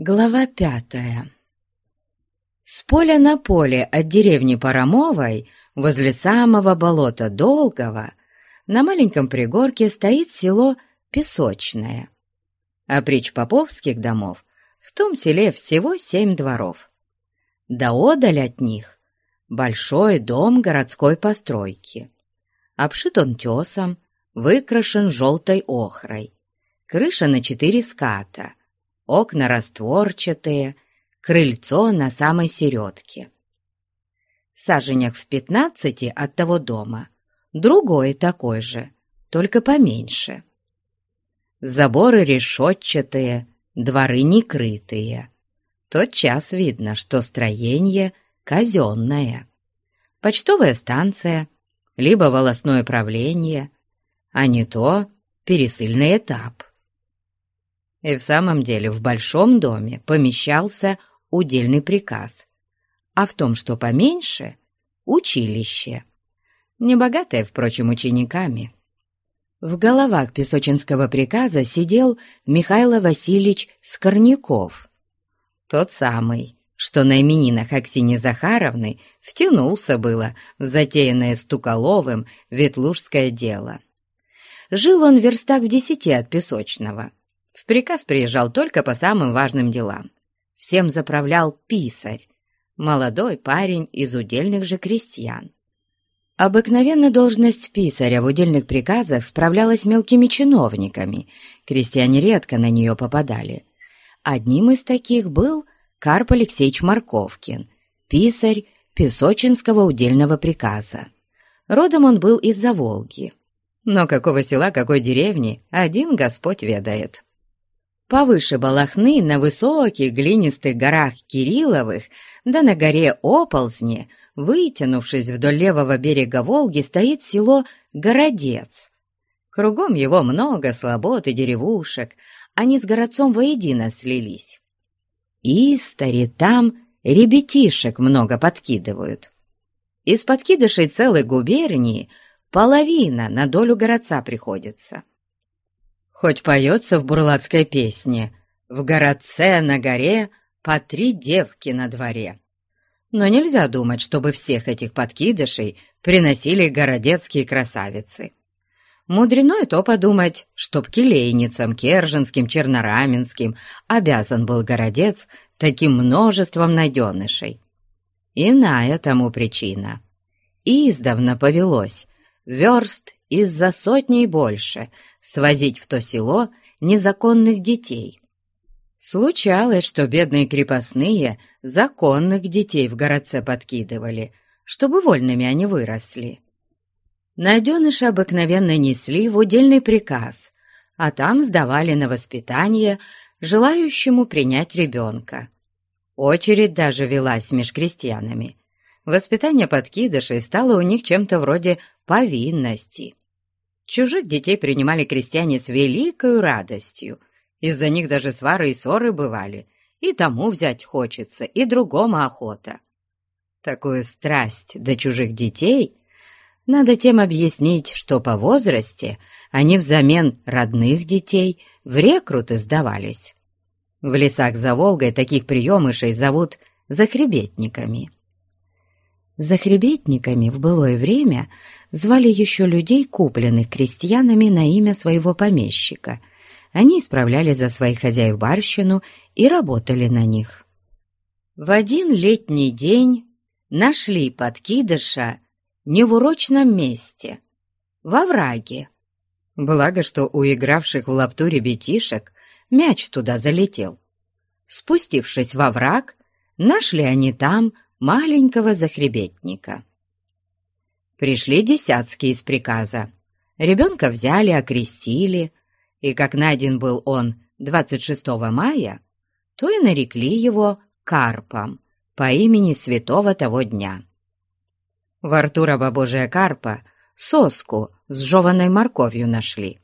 Глава пятая С поля на поле от деревни Парамовой, возле самого болота Долгого, на маленьком пригорке стоит село Песочное. А притч поповских домов в том селе всего семь дворов. Да одаль от них большой дом городской постройки. Обшит он тесом, выкрашен желтой охрой. Крыша на четыре ската — окна растворчатые, крыльцо на самой середке. Саженях в пятнадцати от того дома другой такой же, только поменьше. Заборы решетчатые, дворы некрытые. Тот час видно, что строение казенное. Почтовая станция, либо волосное правление, а не то пересыльный этап. И в самом деле в большом доме помещался удельный приказ, а в том, что поменьше — училище. Небогатое, впрочем, учениками. В головах Песочинского приказа сидел Михаил Васильевич Скорняков. Тот самый, что на именинах Аксини Захаровны втянулся было в затеянное Стуколовым ветлужское дело. Жил он в верстах в десяти от Песочного — в приказ приезжал только по самым важным делам. Всем заправлял писарь, молодой парень из удельных же крестьян. Обыкновенно должность писаря в удельных приказах справлялась мелкими чиновниками, крестьяне редко на нее попадали. Одним из таких был Карп Алексеевич Марковкин, писарь Песочинского удельного приказа. Родом он был из-за Волги. Но какого села, какой деревни, один Господь ведает. Повыше Балахны, на высоких глинистых горах Кирилловых, да на горе Оползне, вытянувшись вдоль левого берега Волги, стоит село Городец. Кругом его много слобод и деревушек, они с городцом воедино слились. И стари там ребятишек много подкидывают. Из подкидышей целой губернии половина на долю городца приходится. Хоть поется в бурлацкой песне «В городце на горе по три девки на дворе». Но нельзя думать, чтобы всех этих подкидышей приносили городецкие красавицы. Мудрено и то подумать, чтоб келейницам, керженским, чернораменским обязан был городец таким множеством найденышей. Иная тому причина. Издавна повелось, верст из-за сотни и больше — свозить в то село незаконных детей. Случалось, что бедные крепостные законных детей в городце подкидывали, чтобы вольными они выросли. Найденыши обыкновенно несли в удельный приказ, а там сдавали на воспитание желающему принять ребенка. Очередь даже велась меж крестьянами. Воспитание подкидышей стало у них чем-то вроде повинности. Чужих детей принимали крестьяне с великой радостью. Из-за них даже свары и ссоры бывали. И тому взять хочется, и другому охота. Такую страсть до чужих детей надо тем объяснить, что по возрасте они взамен родных детей в рекруты сдавались. В лесах за Волгой таких приемышей зовут захребетниками. Захребетниками в былое время звали еще людей, купленных крестьянами на имя своего помещика. Они исправляли за своих хозяев барщину и работали на них. В один летний день нашли подкидыша не в урочном месте, во враге. Благо, что у игравших в лапту ребятишек мяч туда залетел. Спустившись во враг, нашли они там маленького захребетника. Пришли десятские из приказа. Ребенка взяли, окрестили, и как найден был он 26 мая, то и нарекли его Карпом по имени святого того дня. Во рту раба Божия Карпа соску с жеванной морковью нашли,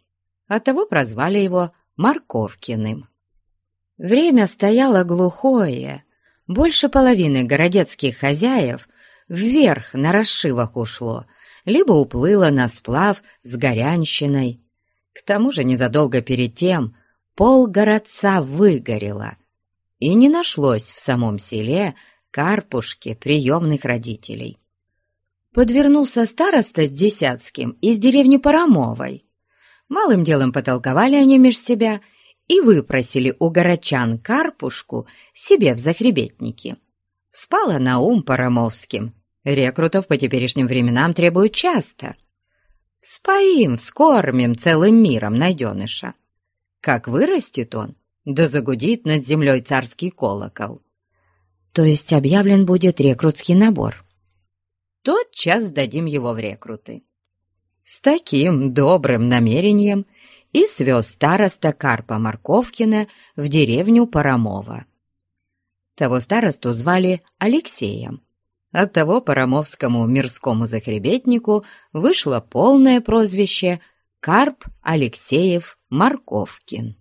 оттого прозвали его Морковкиным. Время стояло глухое, больше половины городецких хозяев вверх на расшивах ушло, либо уплыло на сплав с горянщиной. К тому же незадолго перед тем пол городца выгорело, и не нашлось в самом селе Карпушки приемных родителей. Подвернулся староста с Десятским из деревни Парамовой. Малым делом потолковали они меж себя и выпросили у горочан Карпушку себе в захребетники. Вспала на ум Парамовским. Рекрутов по теперешним временам требуют часто. Вспоим, вскормим целым миром найденыша. Как вырастет он, да загудит над землей царский колокол. То есть объявлен будет рекрутский набор. Тот час дадим его в рекруты. С таким добрым намерением и свез староста Карпа Марковкина в деревню Парамова. Того старосту звали Алексеем. Оттого парамовскому мирскому захребетнику вышло полное прозвище Карп Алексеев Марковкин.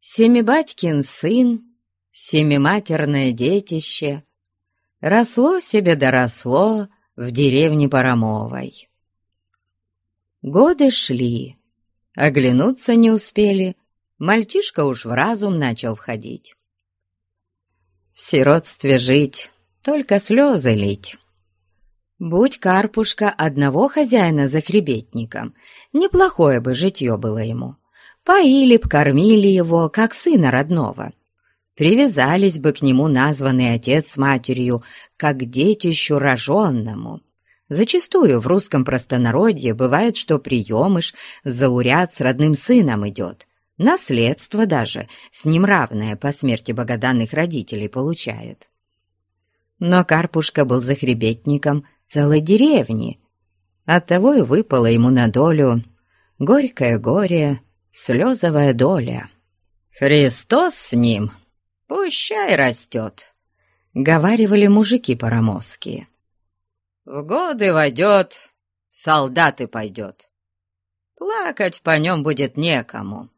Семибатькин сын, семиматерное детище, росло себе доросло в деревне Парамовой. Годы шли, оглянуться не успели, мальчишка уж в разум начал входить. В сиротстве жить, только слезы лить. Будь Карпушка одного хозяина за хребетником, неплохое бы житье было ему. Поили б, кормили его, как сына родного. Привязались бы к нему названный отец с матерью, как детищу роженному. Зачастую в русском простонародье бывает, что приемыш зауряд с родным сыном идет. Наследство даже, с ним равное по смерти богоданных родителей получает. Но Карпушка был захребетником целой деревни. Оттого и выпало ему на долю горькое горе, слезовая доля. «Христос с ним, пущай растет», — говаривали мужики парамовские. «В годы войдет, в солдаты пойдет. Плакать по нем будет некому».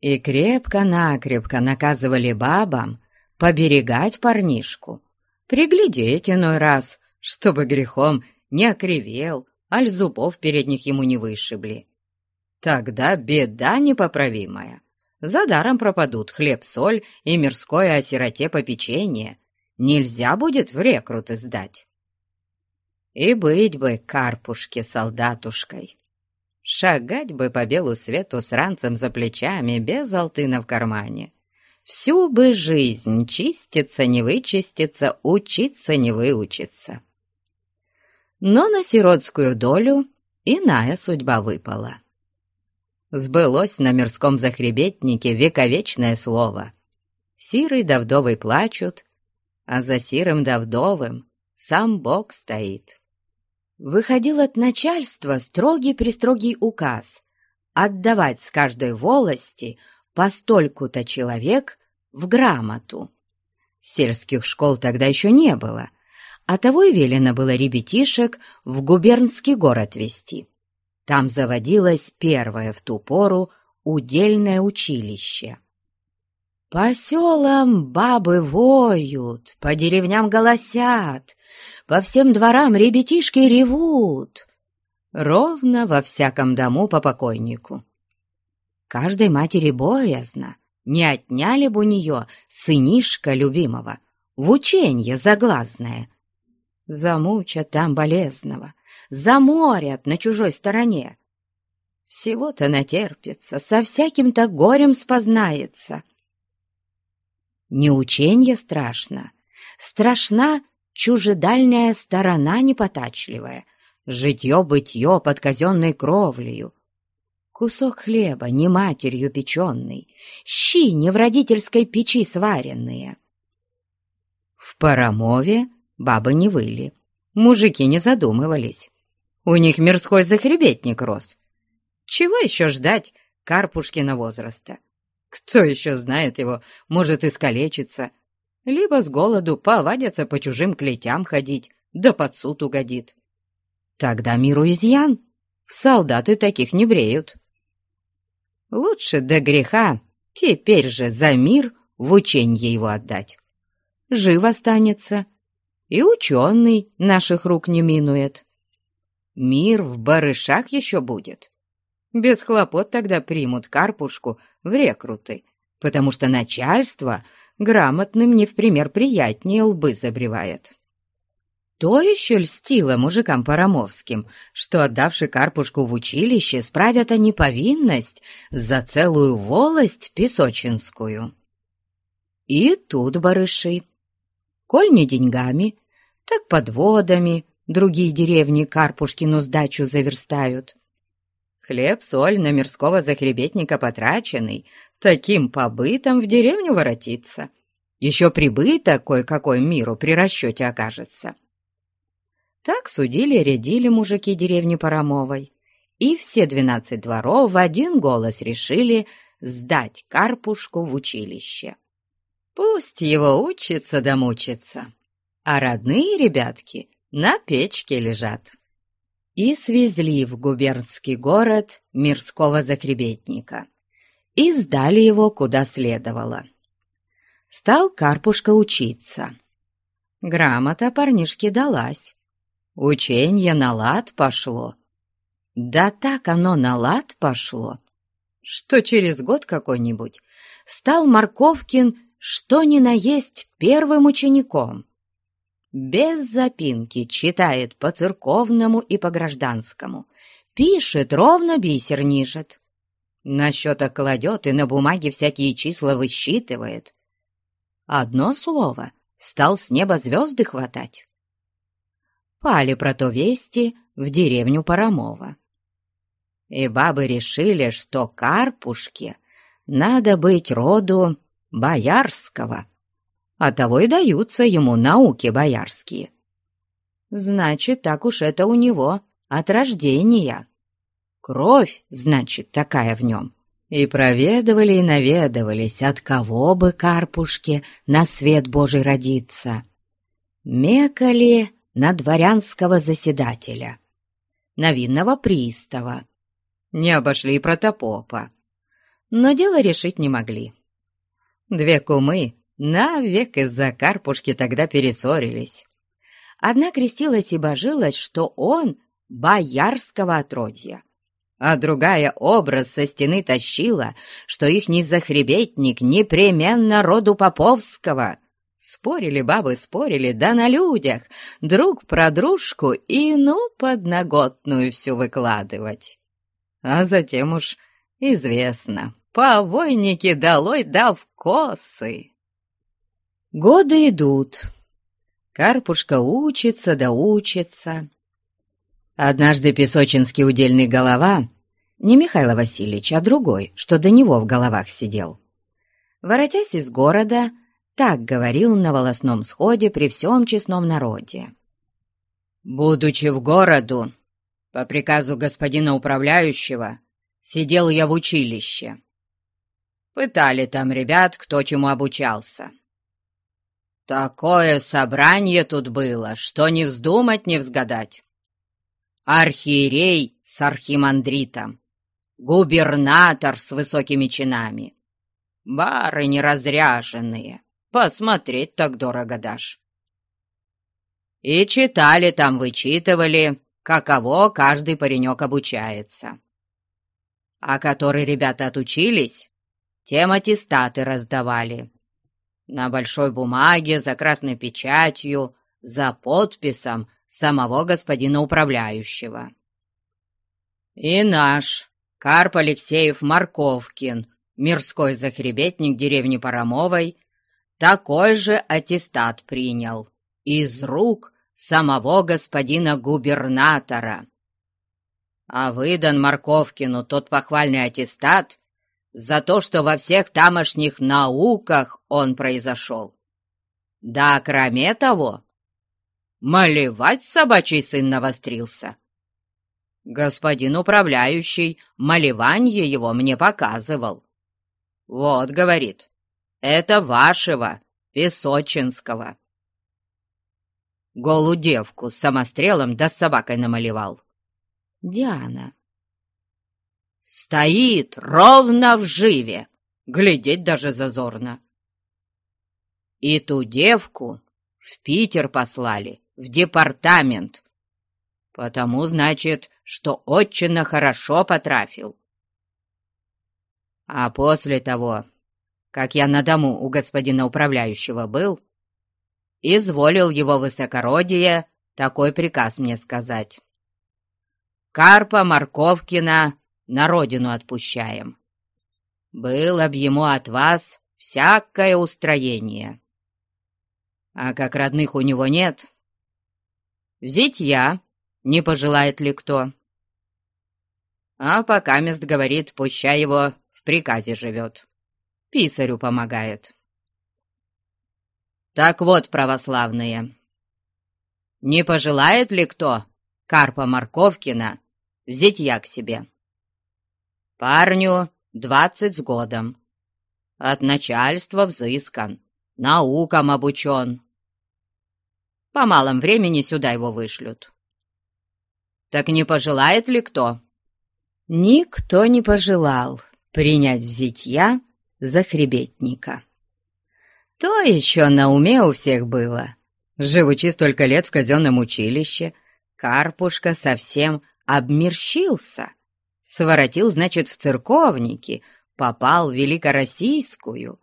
И крепко-накрепко наказывали бабам поберегать парнишку, приглядеть иной раз, чтобы грехом не окривел, аль зубов передних ему не вышибли. Тогда беда непоправимая. За даром пропадут хлеб-соль и мирское о сироте попечение. Нельзя будет в рекруты сдать. И быть бы карпушке-солдатушкой. Шагать бы по белу свету с ранцем за плечами, без алтына в кармане. Всю бы жизнь чиститься не вычиститься, учиться не выучиться. Но на сиротскую долю иная судьба выпала. Сбылось на мирском захребетнике вековечное слово. Сирый да вдовый плачут, а за сирым да вдовым сам Бог стоит. Выходил от начальства строгий-престрогий указ отдавать с каждой волости по стольку-то человек в грамоту. Сельских школ тогда еще не было, а того и велено было ребятишек в губернский город вести. Там заводилось первое в ту пору удельное училище. По селам бабы воют, по деревням голосят, по всем дворам ребятишки ревут. Ровно во всяком дому по покойнику. Каждой матери боязно, не отняли бы у нее сынишка любимого, в ученье заглазное. Замучат там болезного, заморят на чужой стороне. Всего-то натерпится, со всяким-то горем спознается. Не ученье страшно, страшна чужедальная сторона непотачливая, житье-бытье под казенной кровлею, кусок хлеба не матерью печеный, щи не в родительской печи сваренные. В Парамове бабы не выли, мужики не задумывались. У них мирской захребетник рос. Чего еще ждать Карпушкина возраста? Кто еще знает его, может искалечиться, либо с голоду повадятся по чужим клетям ходить, да под суд угодит. Тогда миру изъян, в солдаты таких не бреют. Лучше до греха теперь же за мир в ученье его отдать. Жив останется, и ученый наших рук не минует. Мир в барышах еще будет. Без хлопот тогда примут Карпушку в рекруты, потому что начальство грамотным не в пример приятнее лбы забревает. То еще льстило мужикам Парамовским, что, отдавши Карпушку в училище, справят они повинность за целую волость песочинскую. И тут барыши. Коль не деньгами, так подводами другие деревни Карпушкину сдачу заверстают. Хлеб-соль на мирского захребетника потраченный, таким побытом в деревню воротится. Еще прибыток кое-какой миру при расчете окажется. Так судили-рядили мужики деревни Парамовой, и все двенадцать дворов в один голос решили сдать Карпушку в училище. Пусть его учится да мучится, а родные ребятки на печке лежат. И свезли в губернский город мирского закребетника и сдали его куда следовало. Стал Карпушка учиться. Грамота парнишке далась, Ученье на лад пошло. Да так оно на лад пошло, что через год какой-нибудь стал Марковкин что ни на есть первым учеником. Без запинки читает по церковному и по гражданскому, пишет, ровно бисер нижет. На счетах кладет и на бумаге всякие числа высчитывает. Одно слово — стал с неба звезды хватать пали про то вести в деревню Парамова. И бабы решили, что Карпушке надо быть роду боярского, а того и даются ему науки боярские. Значит, так уж это у него от рождения. Кровь, значит, такая в нем. И проведывали и наведывались, от кого бы Карпушке на свет Божий родиться. Мекали на дворянского заседателя, на винного пристава. Не обошли и протопопа. Но дело решить не могли. Две кумы навек из-за Карпушки тогда перессорились. Одна крестилась и божилась, что он боярского отродья, а другая образ со стены тащила, что ихний захребетник непременно роду Поповского — Спорили бабы, спорили, да на людях, друг про дружку и ну подноготную всю выкладывать. А затем уж известно, повойники долой да в косы. Годы идут. Карпушка учится да учится. Однажды песочинский удельный голова, не Михаил Васильевич, а другой, что до него в головах сидел, воротясь из города, так говорил на волосном сходе при всем честном народе. «Будучи в городу, по приказу господина управляющего, сидел я в училище. Пытали там ребят, кто чему обучался. Такое собрание тут было, что не вздумать, не взгадать. Архиерей с архимандритом, губернатор с высокими чинами, барыни разряженные, Посмотреть так дорого дашь. И читали там, вычитывали, каково каждый паренек обучается. А которые ребята отучились, тем аттестаты раздавали. На большой бумаге, за красной печатью, за подписом самого господина управляющего. И наш Карп Алексеев Марковкин, мирской захребетник деревни Парамовой, такой же аттестат принял из рук самого господина губернатора. А выдан Марковкину тот похвальный аттестат за то, что во всех тамошних науках он произошел. Да, кроме того, малевать собачий сын навострился. Господин управляющий малеванье его мне показывал. Вот, говорит, это вашего, Песочинского. Голу девку с самострелом да с собакой намалевал. Диана. Стоит ровно в живе, глядеть даже зазорно. И ту девку в Питер послали, в департамент, потому, значит, что очень хорошо потрафил. А после того как я на дому у господина управляющего был, изволил его высокородие такой приказ мне сказать. Карпа Марковкина на родину отпущаем. Было б ему от вас всякое устроение. А как родных у него нет, взять я, не пожелает ли кто. А пока мест говорит, пущай его в приказе живет, писарю помогает. Так вот, православные, не пожелает ли кто Карпа Марковкина взять я к себе? Парню двадцать с годом, от начальства взыскан, наукам обучен. По малом времени сюда его вышлют. Так не пожелает ли кто? Никто не пожелал принять в за хребетника. То еще на уме у всех было. Живучи столько лет в казенном училище, Карпушка совсем обмерщился. Своротил, значит, в церковники, попал в великороссийскую.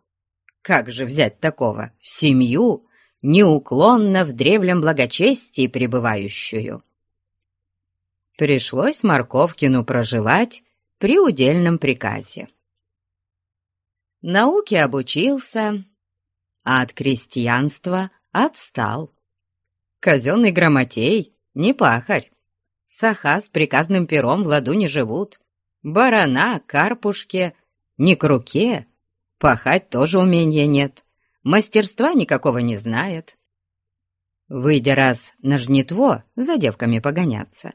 Как же взять такого в семью, неуклонно в древнем благочестии пребывающую? Пришлось Марковкину проживать при удельном приказе. Науке обучился, а от крестьянства отстал. Казенный грамотей не пахарь. Саха с приказным пером в ладу не живут. Барана, карпушке, не к руке. Пахать тоже умения нет. Мастерства никакого не знает. Выйдя раз на жнитво, за девками погоняться,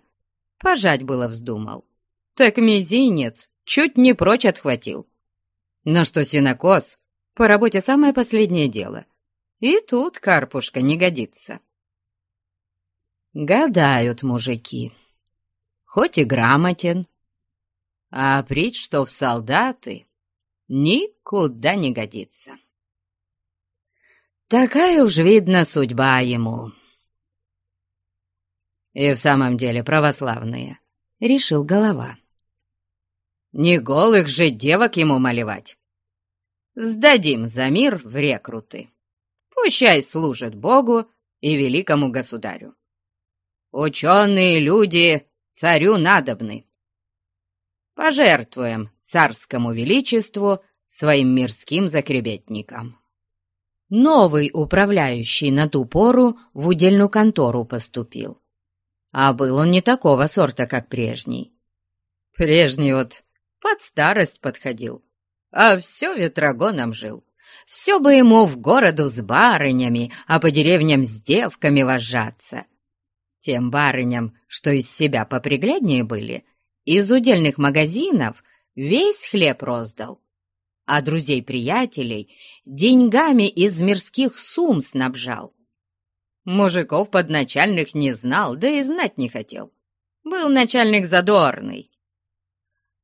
пожать было вздумал. Так мизинец чуть не прочь отхватил. Но что синокос, по работе самое последнее дело. И тут карпушка не годится. Гадают мужики. Хоть и грамотен, а прить, что в солдаты, никуда не годится. Такая уж, видно, судьба ему. И в самом деле православные, — решил голова. Не голых же девок ему малевать. Сдадим за мир в рекруты. Пущай служит Богу и великому государю. Ученые люди царю надобны. Пожертвуем царскому величеству своим мирским закребетникам. Новый управляющий на ту пору в удельную контору поступил. А был он не такого сорта, как прежний. Прежний вот под старость подходил, а все ветрогоном жил. Все бы ему в городу с барынями, а по деревням с девками вожаться. Тем барыням, что из себя попригляднее были, из удельных магазинов весь хлеб роздал, а друзей-приятелей деньгами из мирских сумм снабжал. Мужиков подначальных не знал, да и знать не хотел. Был начальник задорный.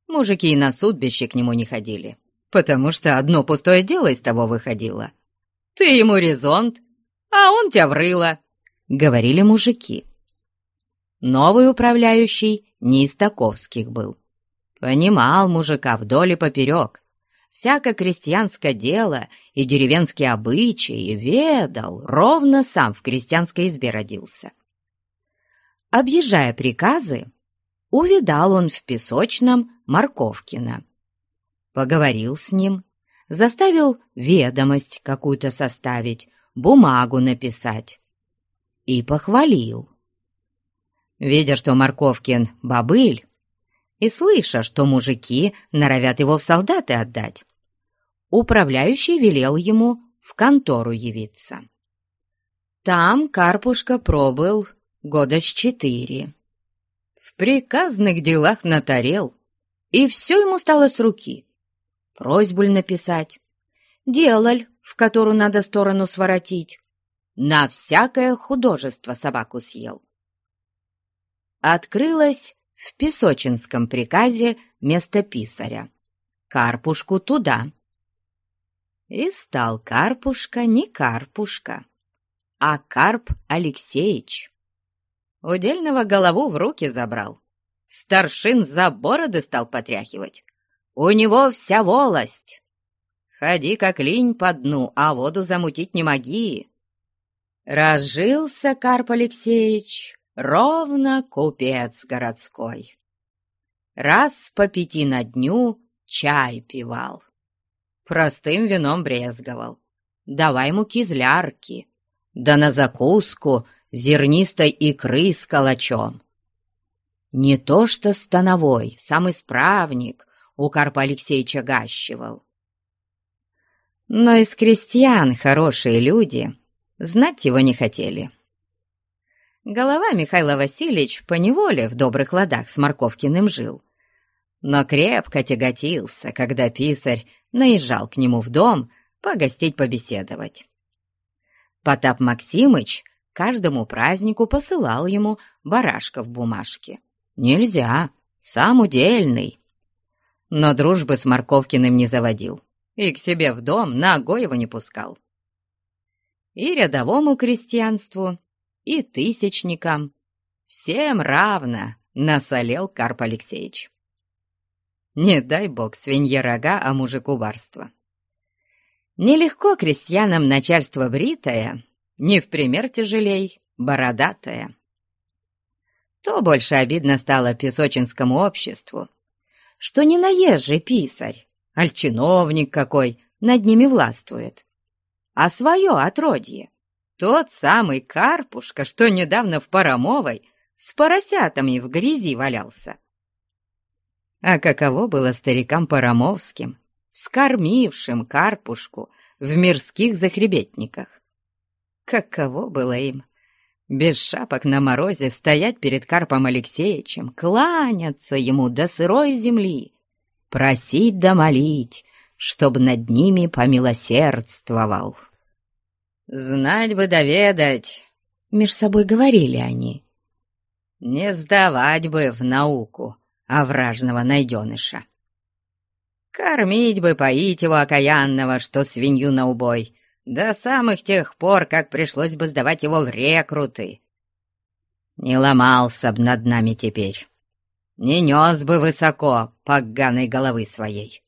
Мужики и на судбище к нему не ходили, потому что одно пустое дело из того выходило. «Ты ему резонт, а он тебя врыло», — говорили мужики. Новый управляющий не из таковских был. Понимал мужика вдоль и поперек. Всякое крестьянское дело и деревенские обычаи ведал, ровно сам в крестьянской избе родился. Объезжая приказы, увидал он в песочном Марковкина. Поговорил с ним, заставил ведомость какую-то составить, бумагу написать и похвалил. Видя, что Марковкин — бобыль, и слыша, что мужики норовят его в солдаты отдать, управляющий велел ему в контору явиться. Там Карпушка пробыл года с четыре. В приказных делах натарел, и все ему стало с руки. Просьбу написать, делаль, в которую надо сторону своротить. На всякое художество собаку съел открылось в Песочинском приказе место писаря. Карпушку туда. И стал Карпушка не Карпушка, а Карп Алексеевич. Удельного голову в руки забрал. Старшин за бороды стал потряхивать. У него вся волость. ходи как линь по дну, а воду замутить не моги. Разжился Карп Алексеевич ровно купец городской. Раз по пяти на дню чай пивал, простым вином брезговал, давай ему кизлярки, да на закуску зернистой икры с калачом. Не то что становой, сам исправник у Карпа Алексеевича гащивал. Но из крестьян хорошие люди знать его не хотели. Голова Михаила Васильевич поневоле в добрых ладах с Марковкиным жил, но крепко тяготился, когда писарь наезжал к нему в дом погостить побеседовать. Потап Максимыч каждому празднику посылал ему барашка в бумажке. Нельзя, сам удельный. Но дружбы с Марковкиным не заводил и к себе в дом ногой его не пускал. И рядовому крестьянству, и тысячникам всем равно насолел Карп Алексеевич. Не дай бог свинья рога, а мужику барство. Нелегко крестьянам начальство бритое, не в пример тяжелей, бородатое то больше обидно стало песочинскому обществу, что не наезжий писарь, аль чиновник какой над ними властвует, а свое отродье, тот самый Карпушка, что недавно в Парамовой с поросятами в грязи валялся. А каково было старикам Парамовским, вскормившим Карпушку в мирских захребетниках? Каково было им без шапок на морозе стоять перед Карпом Алексеевичем, кланяться ему до сырой земли, просить да молить, чтобы над ними помилосердствовал. «Знать бы доведать», — меж собой говорили они, — «не сдавать бы в науку овражного найденыша. Кормить бы, поить его окаянного, что свинью на убой, до самых тех пор, как пришлось бы сдавать его в рекруты. Не ломался б над нами теперь, не нес бы высоко поганой головы своей.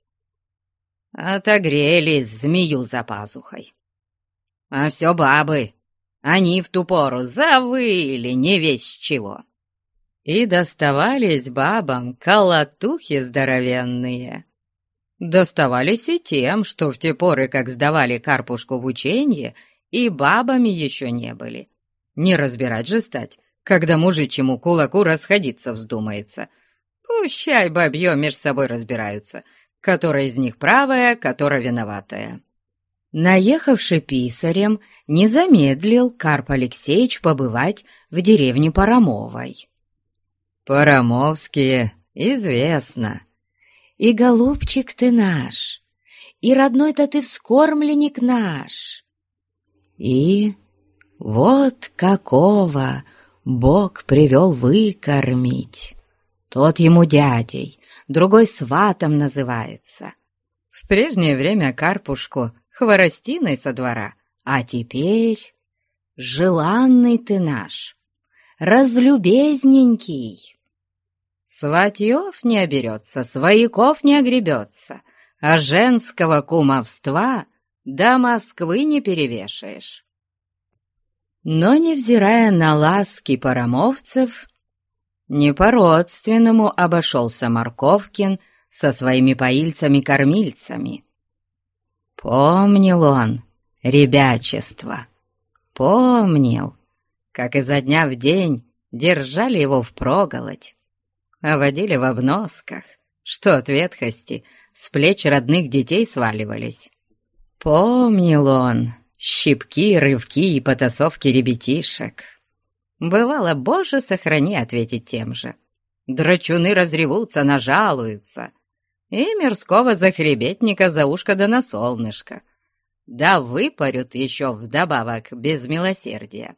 Отогрели змею за пазухой. А все бабы, они в ту пору завыли не весь чего. И доставались бабам колотухи здоровенные доставались и тем, что в те поры, как сдавали Карпушку в ученье, и бабами еще не были. Не разбирать же стать, когда мужичьему кулаку расходиться вздумается. Пущай бабье меж собой разбираются, которая из них правая, которая виноватая. Наехавший писарем, не замедлил Карп Алексеевич побывать в деревне Парамовой. «Парамовские, известно», и голубчик ты наш, и родной-то ты вскормленник наш. И вот какого Бог привел выкормить. Тот ему дядей, другой сватом называется. В прежнее время Карпушку хворостиной со двора, а теперь желанный ты наш, разлюбезненький. Сватьев не оберется, свояков не огребется, а женского кумовства до Москвы не перевешаешь. Но, невзирая на ласки парамовцев, не по-родственному обошелся Марковкин со своими поильцами-кормильцами. Помнил он ребячество, помнил, как изо дня в день держали его впроголодь, а водили в обносках, что от ветхости с плеч родных детей сваливались. Помнил он щипки, рывки и потасовки ребятишек. Бывало, боже, сохрани ответить тем же. Драчуны разревутся, нажалуются. И мирского захребетника за ушко да на солнышко. Да выпарют еще вдобавок без милосердия.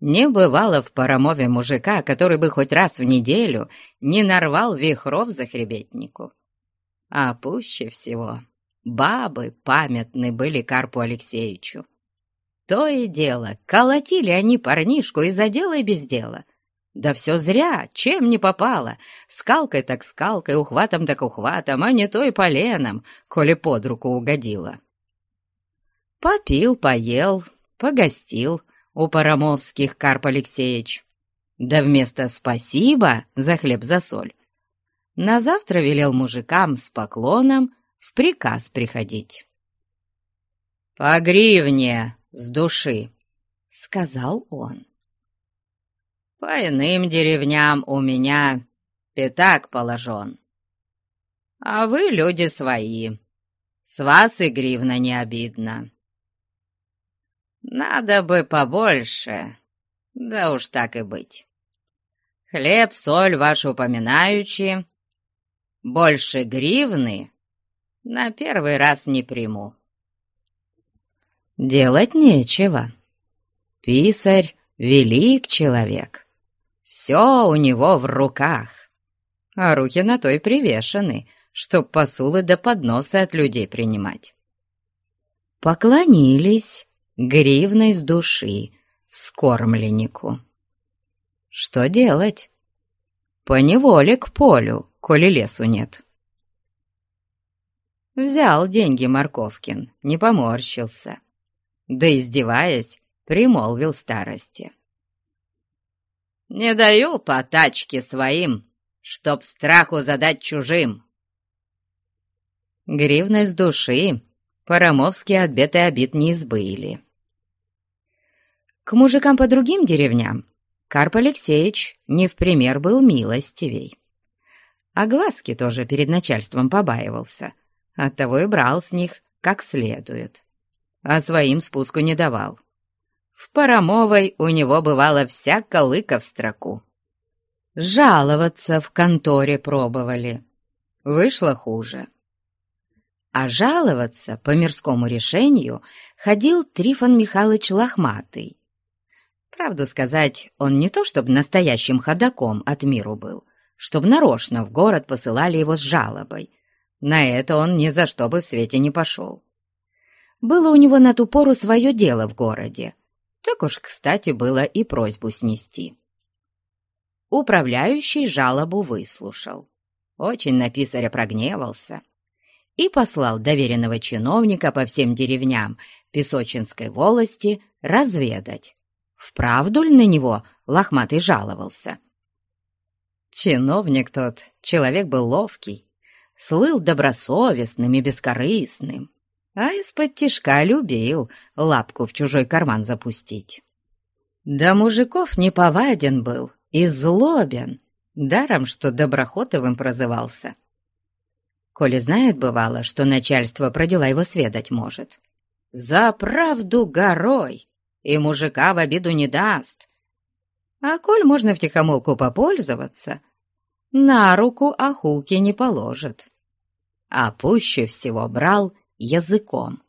Не бывало в Парамове мужика, который бы хоть раз в неделю не нарвал вихров за хребетнику. А пуще всего бабы памятны были Карпу Алексеевичу. То и дело, колотили они парнишку из-за дела и без дела. Да все зря, чем не попало. Скалкой так скалкой, ухватом так ухватом, а не то и поленом, коли под руку угодило. Попил, поел, погостил у Парамовских Карп Алексеевич. Да вместо «спасибо» за хлеб за соль на завтра велел мужикам с поклоном в приказ приходить. «По гривне с души», — сказал он. «По иным деревням у меня пятак положен. А вы люди свои, с вас и гривна не обидно. Надо бы побольше, да уж так и быть. Хлеб, соль вашу упоминаючи, больше гривны на первый раз не приму. Делать нечего. Писарь — велик человек. Все у него в руках. А руки на то и привешены, чтоб посулы до подноса от людей принимать. Поклонились гривной с души вскормленнику. Что делать? Поневоле к полю, коли лесу нет. Взял деньги Марковкин, не поморщился. Да, издеваясь, примолвил старости. «Не даю по тачке своим, чтоб страху задать чужим». Гривной с души Парамовские отбеты обид не избыли. К мужикам по другим деревням Карп Алексеевич не в пример был милостивей а глазки тоже перед начальством побаивался. Оттого и брал с них как следует, а своим спуску не давал. В Парамовой у него бывало вся колыка в строку. Жаловаться в конторе пробовали. Вышло хуже. А жаловаться по мирскому решению ходил Трифон Михайлович Лохматый. Правду сказать, он не то чтобы настоящим ходаком от миру был, чтобы нарочно в город посылали его с жалобой. На это он ни за что бы в свете не пошел. Было у него на ту пору свое дело в городе. Так уж, кстати, было и просьбу снести. Управляющий жалобу выслушал. Очень на писаря прогневался и послал доверенного чиновника по всем деревням Песочинской волости разведать, вправду ли на него лохматый жаловался. Чиновник тот, человек был ловкий, слыл добросовестным и бескорыстным, а из-под тишка любил лапку в чужой карман запустить. Да мужиков не поваден был и злобен, даром, что Доброхотовым прозывался. Коли знает, бывало, что начальство про дела его сведать может. За правду горой, и мужика в обиду не даст, а коль можно втихомолку попользоваться, на руку охулки не положит. А пуще всего брал языком.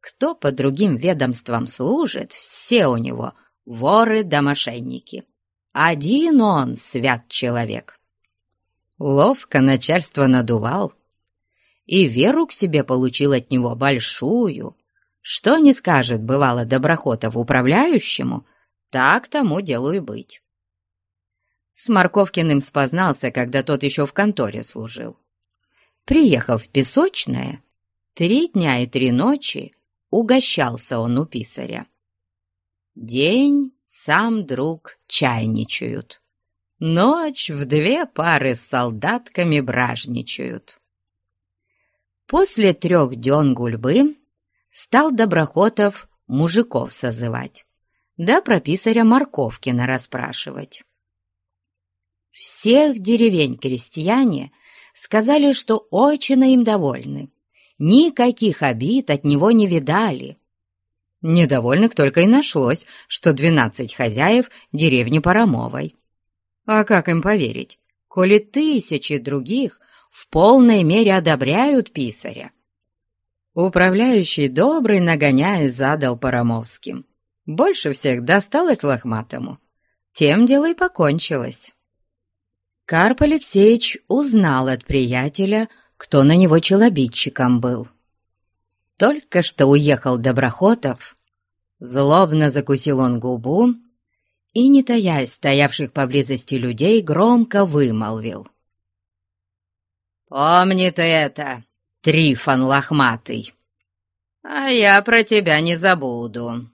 Кто по другим ведомствам служит, все у него воры да мошенники. Один он свят человек. Ловко начальство надувал, и веру к себе получил от него большую. Что не скажет, бывало, Доброхотов управляющему, так тому делу и быть. С Марковкиным спознался, когда тот еще в конторе служил. Приехал в Песочное, три дня и три ночи угощался он у писаря. День сам друг чайничают, ночь в две пары с солдатками бражничают. После трех дён гульбы стал Доброхотов мужиков созывать, да про писаря Марковкина расспрашивать. Всех деревень крестьяне сказали, что очень им довольны. Никаких обид от него не видали. Недовольных только и нашлось, что двенадцать хозяев деревни Парамовой. А как им поверить, коли тысячи других в полной мере одобряют писаря? Управляющий добрый, нагоняя, задал Парамовским. Больше всех досталось лохматому. Тем дело и покончилось. Карп Алексеевич узнал от приятеля, кто на него челобитчиком был. Только что уехал Доброхотов, злобно закусил он губу и, не таясь стоявших поблизости людей, громко вымолвил. «Помни ты это, Трифон лохматый, а я про тебя не забуду».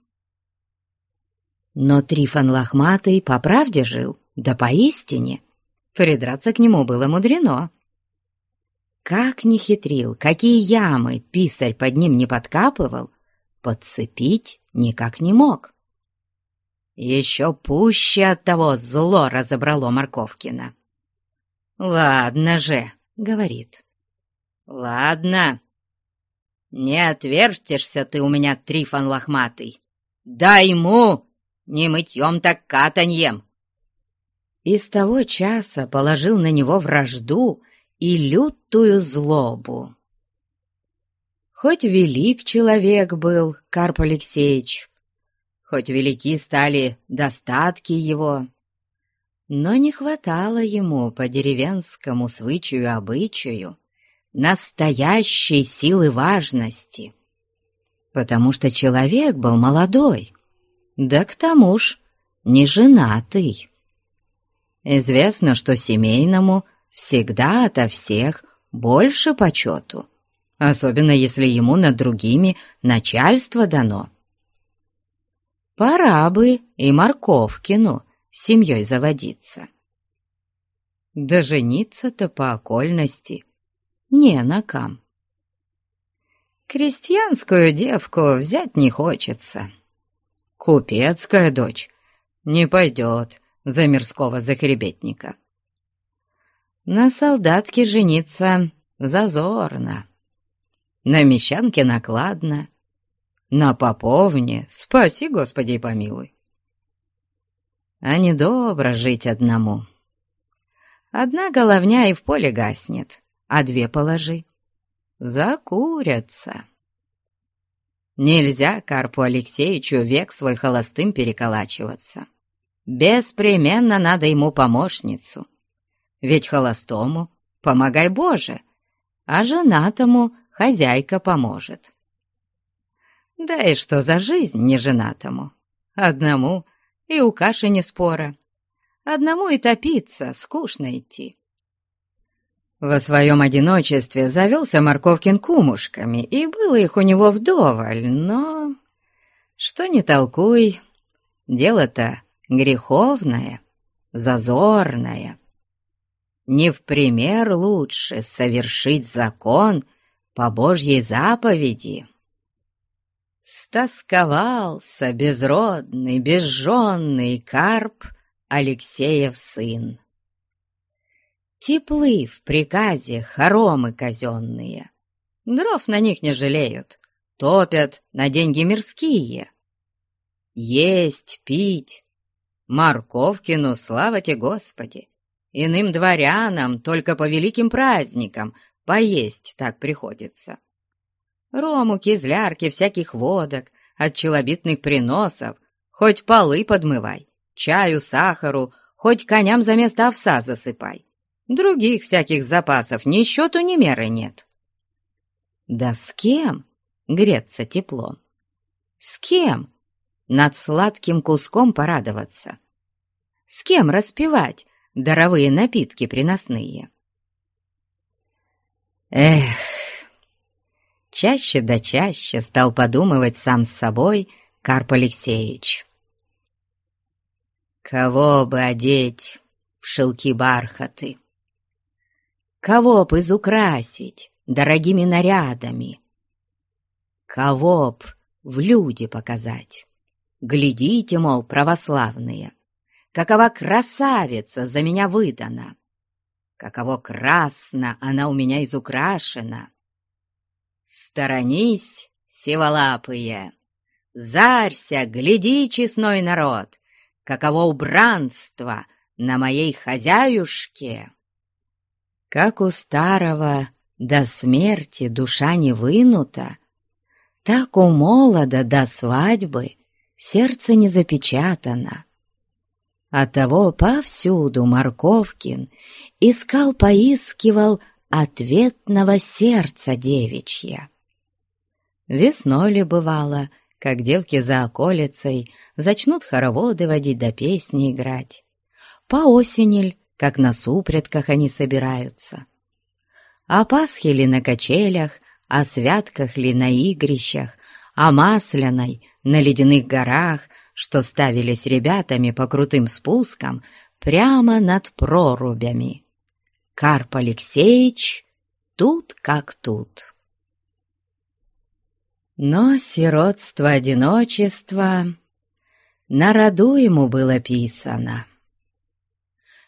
Но Трифон лохматый по правде жил, да поистине. Придраться к нему было мудрено. Как ни хитрил, какие ямы писарь под ним не подкапывал, подцепить никак не мог. Еще пуще от того зло разобрало Марковкина. «Ладно же», — говорит, — «ладно, не отвертишься ты у меня, Трифон лохматый, дай ему не мытьем, так катаньем». И с того часа положил на него вражду и лютую злобу. Хоть велик человек был Карп Алексеевич, хоть велики стали достатки его, но не хватало ему по деревенскому свычаю обычаю настоящей силы важности, потому что человек был молодой, да к тому ж не женатый. Известно, что семейному всегда ото всех больше почету, особенно если ему над другими начальство дано. Пора бы и Марковкину с семьей заводиться. Да жениться-то по окольности не на ком. Крестьянскую девку взять не хочется. Купецкая дочь не пойдет за мирского захребетника. На солдатке жениться зазорно на мещанке накладно, на поповне спаси, Господи, и помилуй. А недобро жить одному. Одна головня и в поле гаснет, а две положи. Закурятся. Нельзя Карпу Алексеевичу век свой холостым переколачиваться. Беспременно надо ему помощницу. Ведь холостому помогай Боже, а женатому хозяйка поможет. Да и что за жизнь неженатому? Одному и у каши не спора. Одному и топиться скучно идти. Во своем одиночестве завелся Морковкин кумушками, и было их у него вдоволь, но... Что не толкуй, дело-то греховное, зазорное. Не в пример лучше совершить закон — по Божьей заповеди. Стосковался безродный, безженный карп Алексеев сын. Теплы в приказе хоромы казенные, дров на них не жалеют, топят на деньги мирские. Есть, пить, Марковкину, слава тебе, Господи! Иным дворянам только по великим праздникам Поесть так приходится. Рому, кизлярки, всяких водок, от челобитных приносов, хоть полы подмывай, чаю, сахару, хоть коням за место овса засыпай. Других всяких запасов ни счету, ни меры нет. Да с кем греться теплом? С кем над сладким куском порадоваться? С кем распивать даровые напитки приносные? Эх, чаще да чаще стал подумывать сам с собой Карп Алексеевич. Кого бы одеть в шелки бархаты? Кого б изукрасить дорогими нарядами? Кого б в люди показать? Глядите, мол, православные, какова красавица за меня выдана! каково красно она у меня изукрашена. Сторонись, сиволапые, зарься, гляди, честной народ, каково убранство на моей хозяюшке. Как у старого до смерти душа не вынута, так у молода до свадьбы сердце не запечатано. Оттого повсюду Марковкин искал-поискивал ответного сердца девичья. Весной ли бывало, как девки за околицей зачнут хороводы водить да песни играть. По осенель, как на супрятках они собираются. О Пасхе ли на качелях, о святках ли на игрищах, о масляной на ледяных горах, что ставились ребятами по крутым спускам прямо над прорубями. Карп Алексеевич тут как тут. Но сиротство одиночества на роду ему было писано.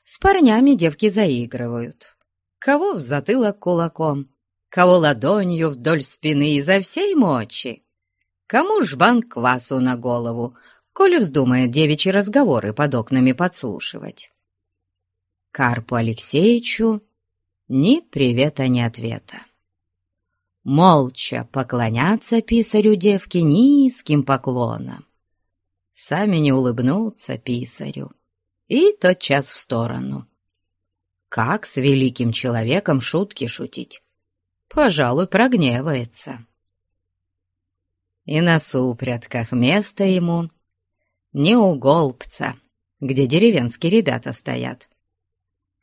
С парнями девки заигрывают. Кого в затылок кулаком, кого ладонью вдоль спины изо всей мочи, кому жбан квасу на голову, коли вздумает девичьи разговоры под окнами подслушивать. Карпу Алексеевичу ни привета, ни ответа молча поклоняться писарю девки низким поклоном. Сами не улыбнуться писарю и тотчас в сторону. Как с великим человеком шутки шутить? Пожалуй, прогневается. И на супрятках место ему не у голбца, где деревенские ребята стоят,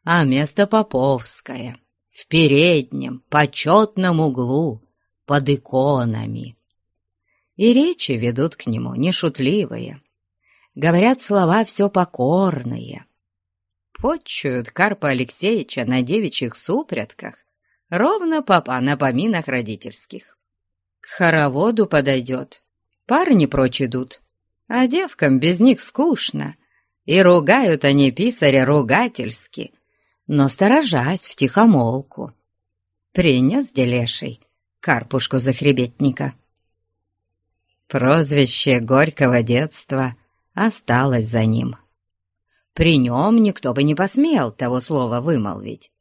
а место поповское — в переднем, почетном углу, под иконами. И речи ведут к нему нешутливые, говорят слова все покорные. Почуют Карпа Алексеевича на девичьих супрятках, ровно папа на поминах родительских. К хороводу подойдет, парни прочь идут, а девкам без них скучно, и ругают они писаря ругательски — но сторожась в тихомолку. Принес делеший карпушку захребетника. Прозвище горького детства осталось за ним. При нем никто бы не посмел того слова вымолвить,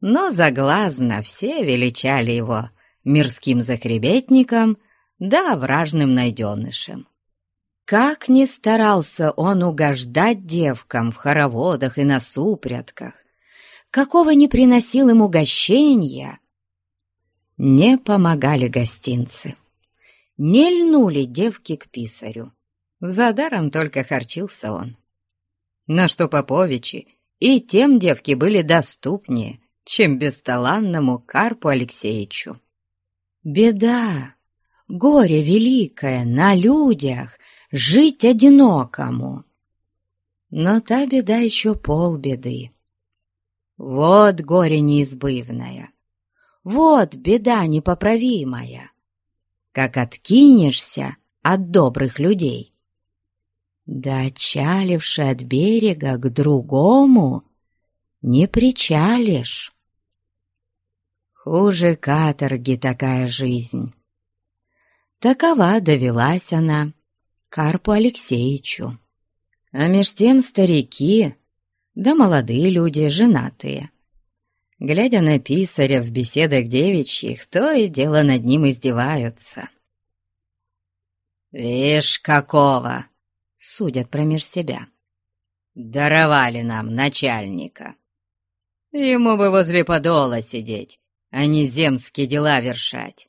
но заглазно все величали его мирским захребетником да вражным найденышем. Как ни старался он угождать девкам в хороводах и на супрятках, какого не приносил им угощения, не помогали гостинцы. Не льнули девки к писарю. Задаром только харчился он. На что Поповичи и тем девки были доступнее, чем бесталанному Карпу Алексеевичу. Беда, горе великое на людях, жить одинокому. Но та беда еще полбеды. Вот горе неизбывное, вот беда непоправимая. Как откинешься от добрых людей, да отчаливши от берега к другому, не причалишь. Хуже каторги такая жизнь. Такова довелась она Карпу Алексеевичу. А меж тем старики да молодые люди, женатые. Глядя на писаря в беседах девичьих, то и дело над ним издеваются. «Вишь, какого!» — судят промеж себя. «Даровали нам начальника. Ему бы возле подола сидеть, а не земские дела вершать.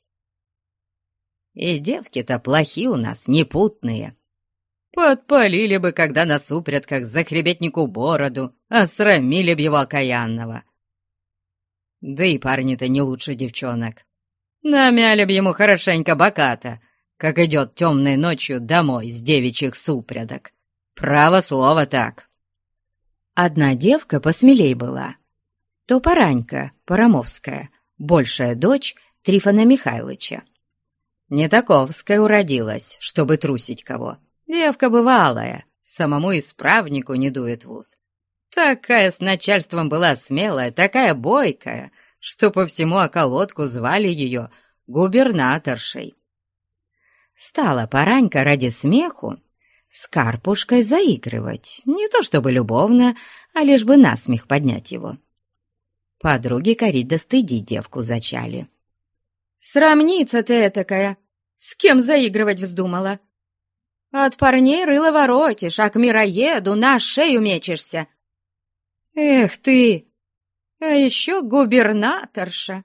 И девки-то плохи у нас, непутные. Подпалили бы, когда на супрятках захребетнику бороду, осрамили б его окаянного. Да и парни-то не лучше девчонок. Намяли б ему хорошенько боката, как идет темной ночью домой с девичьих супрядок. Право слово так. Одна девка посмелей была. То Паранька, Парамовская, большая дочь Трифона Михайловича. Не таковская уродилась, чтобы трусить кого. Девка бывалая, самому исправнику не дует в ус. Такая с начальством была смелая, такая бойкая, что по всему околотку звали ее губернаторшей. Стала Паранька ради смеху с Карпушкой заигрывать, не то чтобы любовно, а лишь бы насмех поднять его. Подруги корить да стыдить девку зачали. «Срамница ты этакая! С кем заигрывать вздумала?» От парней рыло воротишь, а к мироеду на шею мечешься. Эх ты! А еще губернаторша.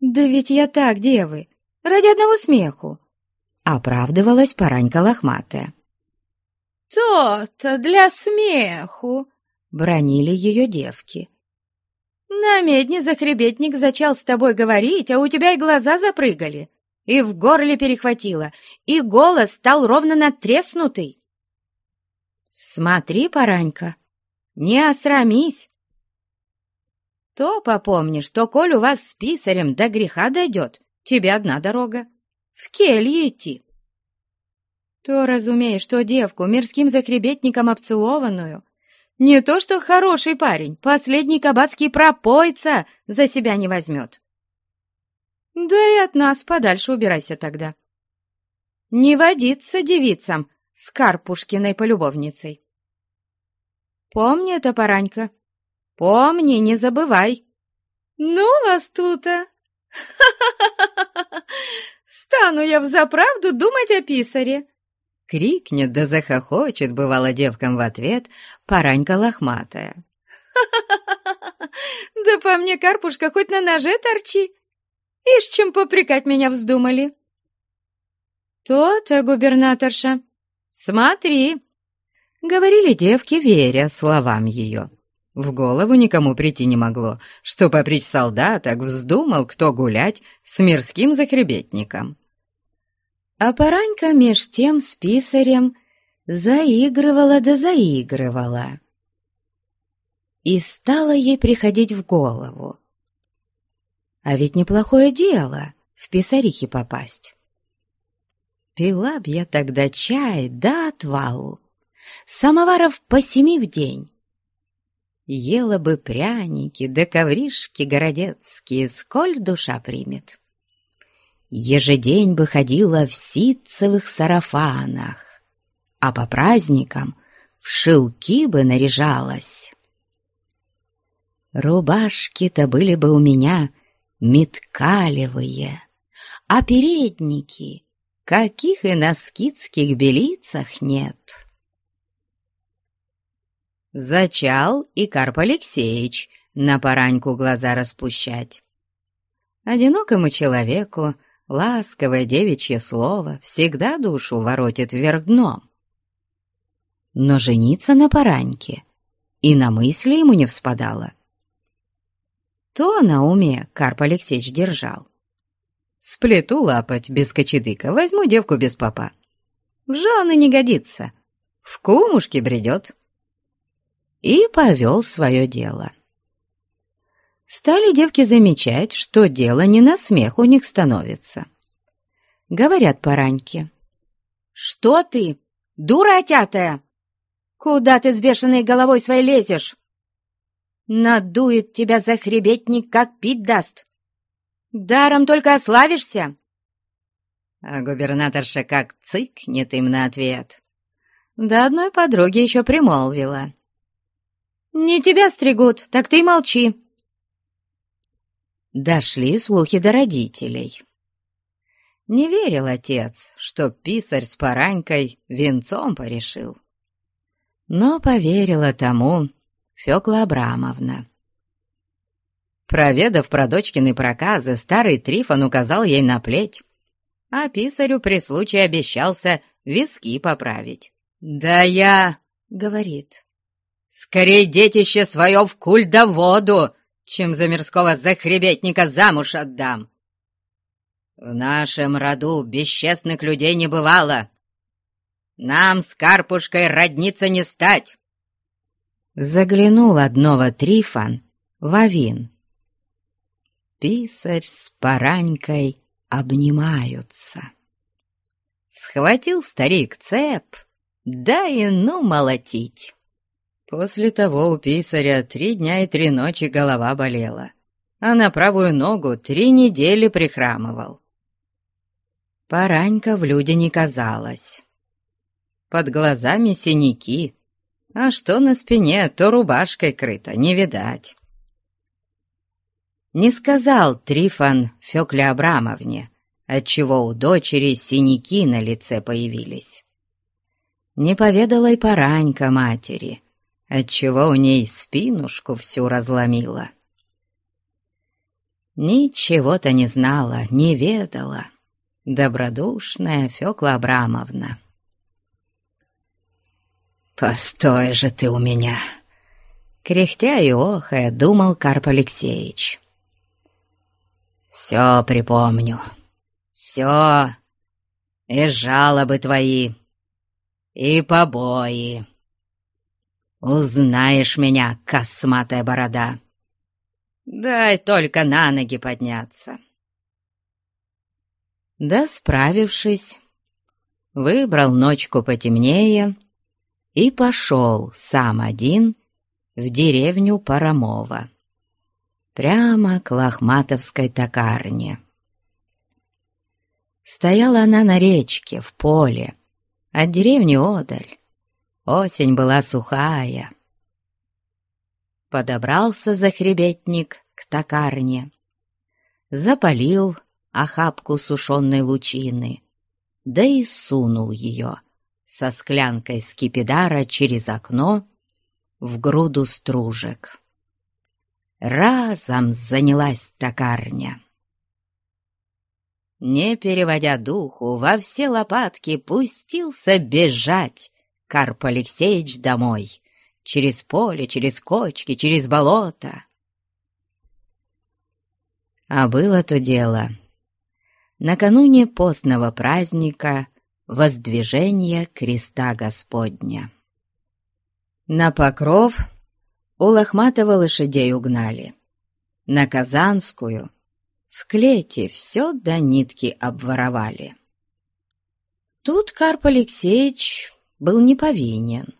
Да ведь я так, девы, ради одного смеху. оправдывалась поранька лохматая. «То-то для смеху!» — бронили ее девки. «На медне захребетник зачал с тобой говорить, а у тебя и глаза запрыгали, и в горле перехватило, и голос стал ровно надтреснутый. Смотри, Паранька, не осрамись. То попомни, что коль у вас с писарем до греха дойдет, тебе одна дорога — в келье идти. То разумеешь, что девку мирским захребетником обцелованную не то что хороший парень, последний кабацкий пропойца за себя не возьмет. Да и от нас подальше убирайся тогда. Не водиться девицам с Карпушкиной полюбовницей. Помни это, Паранька, помни, не забывай. Ну вас тут-то! Стану я взаправду думать о писаре. Крикнет да захохочет, бывала девкам в ответ, Паранька лохматая. Да по мне, Карпушка, хоть на ноже торчи. Ишь, чем попрекать меня вздумали. То-то, губернаторша, смотри, говорили девки, веря словам ее. В голову никому прийти не могло, что попричь солдаток вздумал кто гулять с мирским захребетником. А Паранька меж тем с писарем заигрывала да заигрывала. И стало ей приходить в голову. А ведь неплохое дело в писарихи попасть. Пила б я тогда чай да отвалу, самоваров по семи в день. Ела бы пряники да ковришки городецкие, сколь душа примет ежедень бы ходила в ситцевых сарафанах, а по праздникам в шелки бы наряжалась. Рубашки-то были бы у меня меткалевые, а передники, каких и на скидских белицах нет. Зачал и Карп Алексеевич на пораньку глаза распущать. Одинокому человеку ласковое девичье слово всегда душу воротит вверх дном. Но жениться на Параньке и на мысли ему не вспадало. То на уме Карп Алексеевич держал. Сплету лапать без кочедыка, возьму девку без папа. В жены не годится, в кумушке бредет. И повел свое дело. Стали девки замечать, что дело не на смех у них становится. Говорят пораньки. «Что ты, дура отятая? Куда ты с бешеной головой своей лезешь? Надует тебя захребетник, как пить даст. Даром только ославишься!» А губернаторша как цыкнет им на ответ. Да одной подруге еще примолвила. «Не тебя стригут, так ты молчи дошли слухи до родителей. Не верил отец, что писарь с паранькой венцом порешил. Но поверила тому Фёкла Абрамовна. Проведав про дочкины проказы, старый Трифон указал ей на плеть, а писарю при случае обещался виски поправить. «Да я...» — говорит. «Скорей детище свое в куль да воду, чем за мирского захребетника замуж отдам. В нашем роду бесчестных людей не бывало. Нам с Карпушкой родниться не стать. Заглянул одного Трифон в Авин. Писарь с Паранькой обнимаются. Схватил старик цеп, да и ну молотить. После того у писаря три дня и три ночи голова болела, а на правую ногу три недели прихрамывал. Паранька в люди не казалась. Под глазами синяки, а что на спине, то рубашкой крыто, не видать. Не сказал Трифон Фёкле Абрамовне, отчего у дочери синяки на лице появились. Не поведала и Паранька матери — отчего у ней спинушку всю разломила. Ничего-то не знала, не ведала. добродушная Фёкла Абрамовна. «Постой же ты у меня!» Кряхтя и охая, думал Карп Алексеевич. «Все припомню, все, и жалобы твои, и побои. Узнаешь меня, косматая борода. Дай только на ноги подняться». Да, справившись, выбрал ночку потемнее и пошел сам один в деревню Парамова, прямо к лохматовской токарне. Стояла она на речке, в поле, от деревни Одаль. Осень была сухая. Подобрался захребетник к токарне, запалил охапку сушеной лучины, да и сунул ее со склянкой скипидара через окно в груду стружек. Разом занялась токарня. Не переводя духу, во все лопатки пустился бежать Карп Алексеевич домой, через поле, через кочки, через болото. А было то дело накануне постного праздника Воздвижение креста Господня. На покров у Лохматова лошадей угнали. На Казанскую в клете все до нитки обворовали. Тут Карп Алексеевич был не повинен.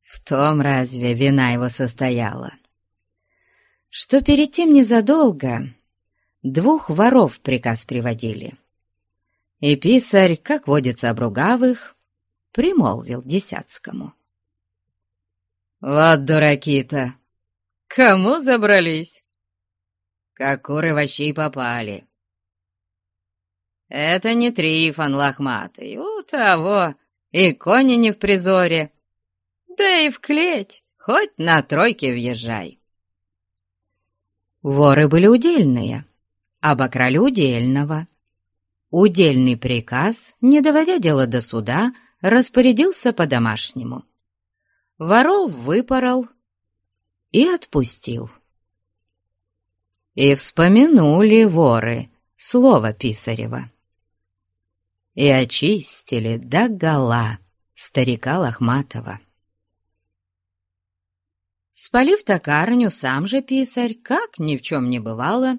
В том разве вина его состояла? Что перед тем незадолго двух воров приказ приводили — и писарь, как водится обругав их, примолвил Десятскому. «Вот дураки-то! Кому забрались? Как куры во попали. Это не Трифон лохматый, у того и кони не в призоре, да и в клеть, хоть на тройке въезжай». Воры были удельные, обокрали удельного — Удельный приказ, не доводя дело до суда, распорядился по-домашнему. Воров выпорол и отпустил. И вспомянули воры слово Писарева. И очистили до гола старика Лохматова. Спалив токарню, сам же писарь, как ни в чем не бывало,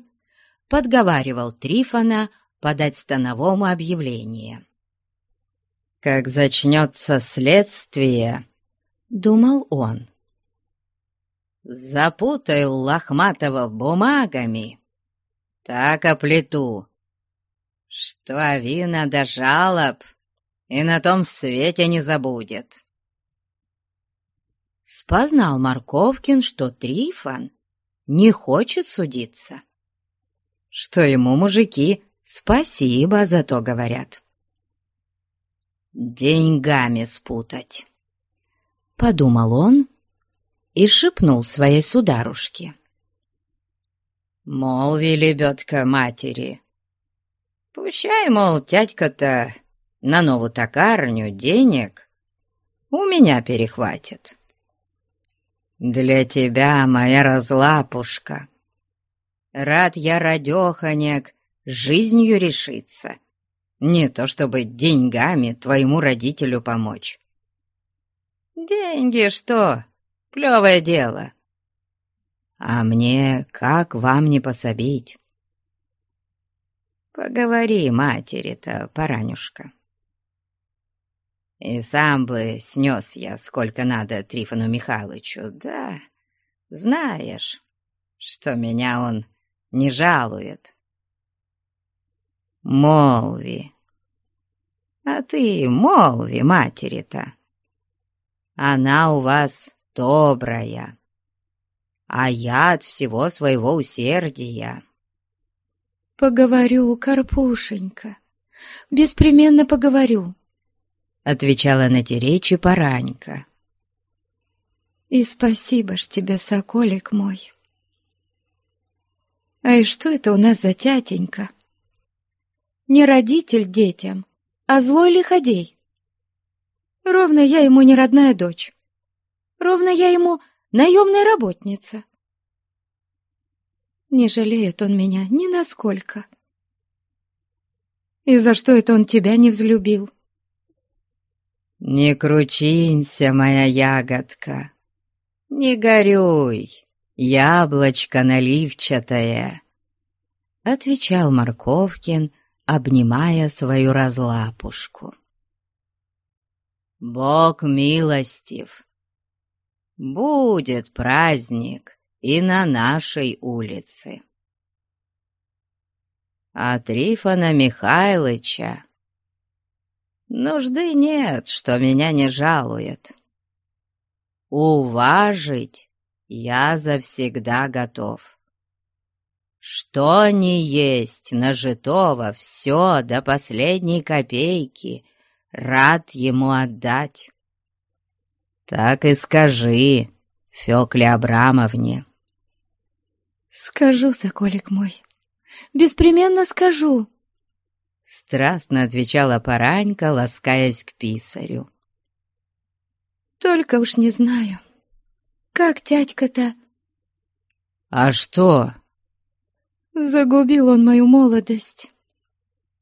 подговаривал Трифона подать становому объявление. «Как зачнется следствие», — думал он, — «запутаю Лохматова бумагами, так оплету, что Авина до жалоб и на том свете не забудет». Спознал Марковкин, что Трифон не хочет судиться, что ему мужики Спасибо за то, говорят. Деньгами спутать. Подумал он и шепнул своей сударушке. Молви, лебедка матери. Пущай, мол, тядька-то на новую токарню денег у меня перехватит. Для тебя, моя разлапушка, рад я, радеханек, жизнью решиться, не то чтобы деньгами твоему родителю помочь. Деньги что? Плевое дело. А мне как вам не пособить? Поговори матери-то, Паранюшка. И сам бы снес я сколько надо Трифону Михайловичу, да, знаешь, что меня он не жалует. Молви. А ты молви матери-то. Она у вас добрая, а я от всего своего усердия. «Поговорю, Карпушенька, беспременно поговорю», — отвечала на те речи Паранька. «И спасибо ж тебе, соколик мой. А и что это у нас за тятенька?» не родитель детям, а злой лиходей. Ровно я ему не родная дочь. Ровно я ему наемная работница. Не жалеет он меня ни насколько. И за что это он тебя не взлюбил? «Не кручинься, моя ягодка, не горюй, яблочко наливчатое», — отвечал Марковкин, обнимая свою разлапушку. «Бог милостив, будет праздник и на нашей улице. А Трифона Михайловича Нужды нет, что меня не жалует. Уважить я завсегда готов. Что не есть нажитого, все до последней копейки рад ему отдать. Так и скажи Фёкле Абрамовне. Скажу, соколик мой, беспременно скажу. Страстно отвечала Паранька, ласкаясь к писарю. «Только уж не знаю, как тятька-то...» «А что?» «Загубил он мою молодость».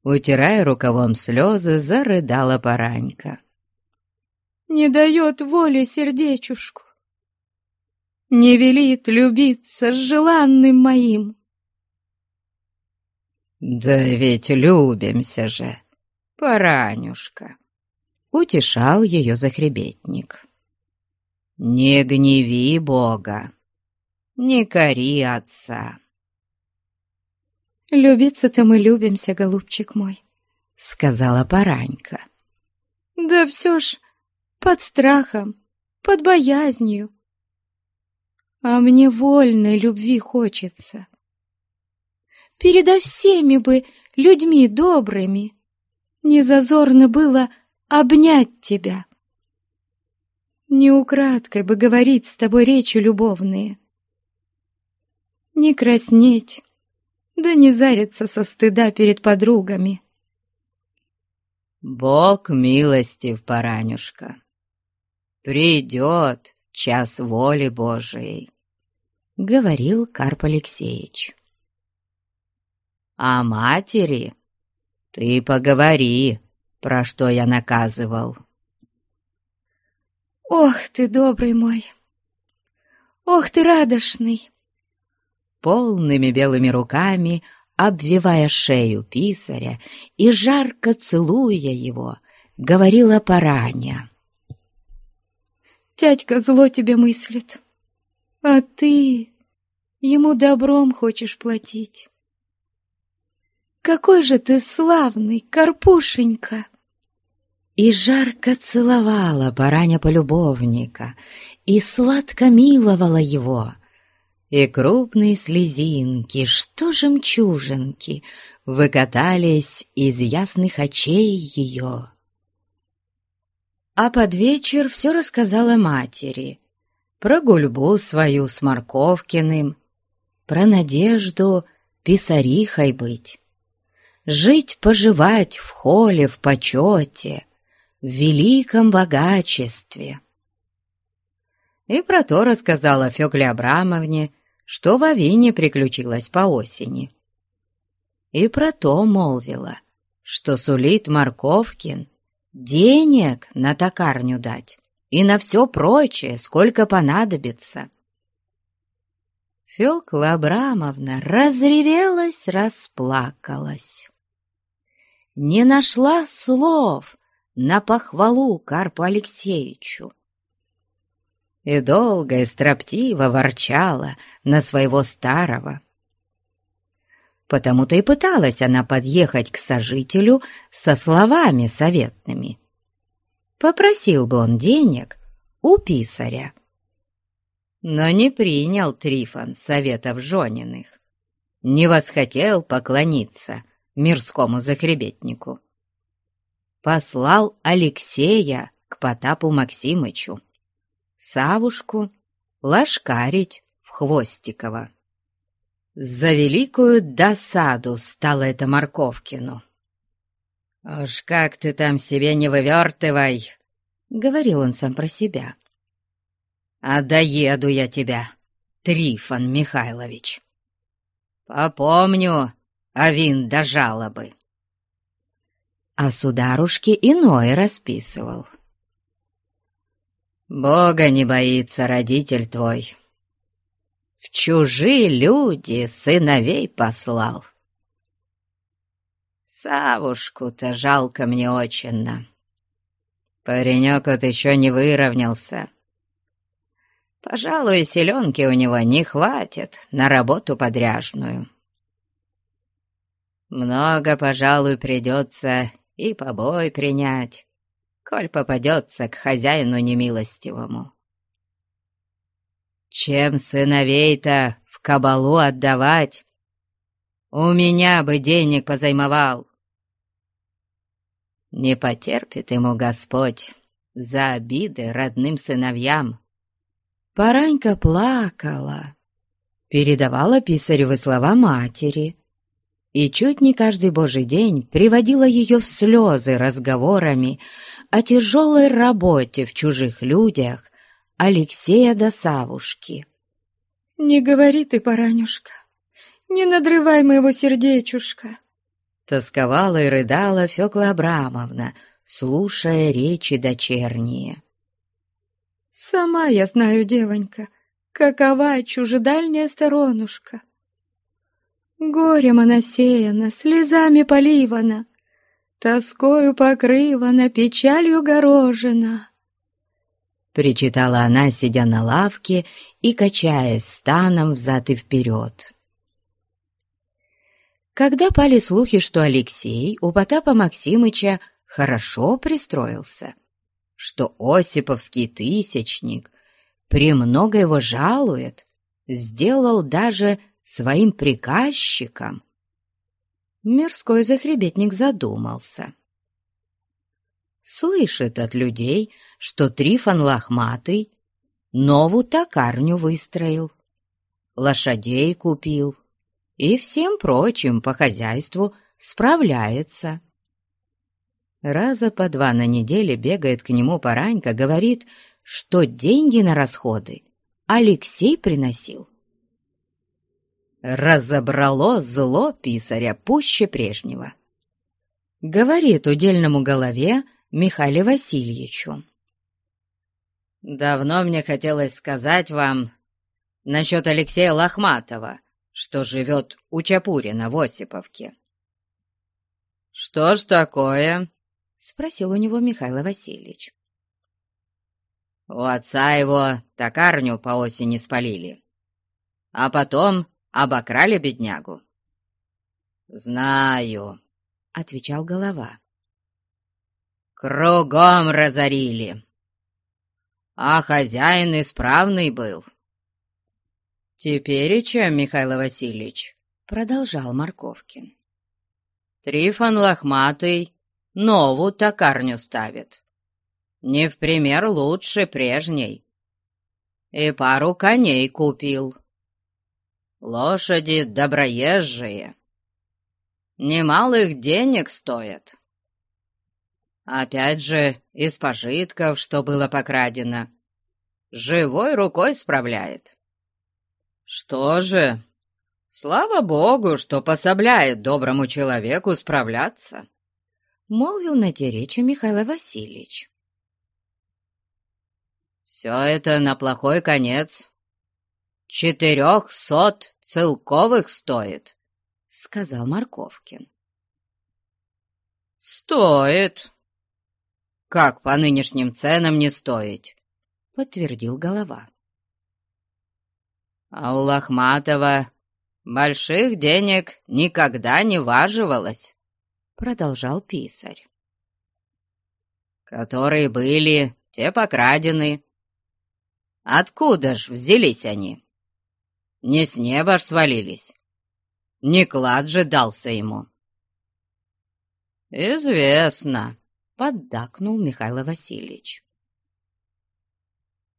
Утирая рукавом слезы, зарыдала Паранька. «Не дает воли сердечушку, не велит любиться с желанным моим». «Да ведь любимся же, Паранюшка!» — утешал ее захребетник. «Не гневи Бога, не кори отца». «Любиться-то мы любимся, голубчик мой», — сказала Паранька. «Да все ж под страхом, под боязнью. А мне вольной любви хочется передо всеми бы людьми добрыми. Не зазорно было обнять тебя. Не украдкой бы говорить с тобой речи любовные. Не краснеть, да не зариться со стыда перед подругами. Бог милостив, Паранюшка. Придет час воли Божией, — говорил Карп Алексеевич. А матери ты поговори, про что я наказывал. Ох ты, добрый мой! Ох ты, радошный! Полными белыми руками, обвивая шею писаря и жарко целуя его, говорила Параня. Тятька зло тебе мыслит, а ты ему добром хочешь платить. Какой же ты славный, Карпушенька!» И жарко целовала бараня полюбовника, и сладко миловала его, и крупные слезинки, что жемчужинки, выкатались из ясных очей ее. А под вечер все рассказала матери про гульбу свою с Марковкиным, про надежду писарихой быть жить-поживать в холе, в почете, в великом богачестве. И про то рассказала Фёкле Абрамовне, что в Авине приключилось по осени. И про то молвила, что сулит Марковкин денег на токарню дать и на все прочее, сколько понадобится. Фёкла Абрамовна разревелась, расплакалась не нашла слов на похвалу Карпу Алексеевичу. И долго и строптиво ворчала на своего старого. Потому-то и пыталась она подъехать к сожителю со словами советными. Попросил бы он денег у писаря. Но не принял Трифон советов Жониных, не восхотел поклониться — мирскому захребетнику. Послал Алексея к Потапу Максимычу, Савушку лошкарить в Хвостиково. За великую досаду стало это Марковкину. «Уж как ты там себе не вывертывай!» — говорил он сам про себя. «А доеду я тебя, Трифон Михайлович! Попомню Авин до жалобы!» А сударушке иное расписывал. «Бога не боится родитель твой!» В чужие люди сыновей послал. Савушку-то жалко мне очень. Паренек вот еще не выровнялся. Пожалуй, селенки у него не хватит на работу подряжную. Много, пожалуй, придется и побой принять, коль попадется к хозяину немилостивому. Чем сыновей-то в кабалу отдавать, у меня бы денег позаймовал. Не потерпит ему Господь за обиды родным сыновьям. Паранька плакала, передавала писаревы слова матери и чуть не каждый божий день приводила ее в слезы разговорами о тяжелой работе в чужих людях Алексея до Савушки. «Не говори ты, Паранюшка, не надрывай моего сердечушка!» Тосковала и рыдала Фёкла Абрамовна, слушая речи дочерние. «Сама я знаю, девонька, какова чужедальняя сторонушка. Горем она сеяна, слезами поливана, тоскою покрывана, печалью горожена». Причитала она, сидя на лавке и качаясь станом взад и вперед. Когда пали слухи, что Алексей у Потапа Максимыча хорошо пристроился, что Осиповский тысячник премного его жалует, сделал даже своим приказчиком, мирской захребетник задумался. Слышит от людей, что Трифон Лохматый новую токарню выстроил, лошадей купил, и всем прочим по хозяйству справляется. Раза по два на неделе бегает к нему Паранька, говорит, что деньги на расходы Алексей приносил. Разобрало зло писаря пуще прежнего. Говорит удельному голове Михаилу Васильевичу. «Давно мне хотелось сказать вам насчет Алексея Лохматова, что живет у Чапурина в Осиповке. «Что ж такое?» — спросил у него Михаил Васильевич. «У отца его токарню по осени спалили, а потом обокрали беднягу». «Знаю», — отвечал голова. «Кругом разорили, а хозяин исправный был». «Тепереча, Михаил Васильевич», — продолжал Марковкин. «Трифон лохматый новую токарню ставит. Не в пример лучше прежней. И пару коней купил. Лошади доброезжие. Немалых денег стоят. Опять же, из пожитков, что было покрадено, живой рукой справляет. «Что же? Слава Богу, что пособляет доброму человеку справляться!» — молвил на те речи Михаил Васильевич. «Все это на плохой конец. Четырехсот целковых стоит», — сказал Марковкин. «Стоит. Как по нынешним ценам не стоить?» — подтвердил голова. А у Лохматова больших денег никогда не важивалось, продолжал писарь. Которые были, те покрадены. Откуда ж взялись они? Не с неба ж свалились. Не клад же дался ему. «Известно», — поддакнул Михаил Васильевич.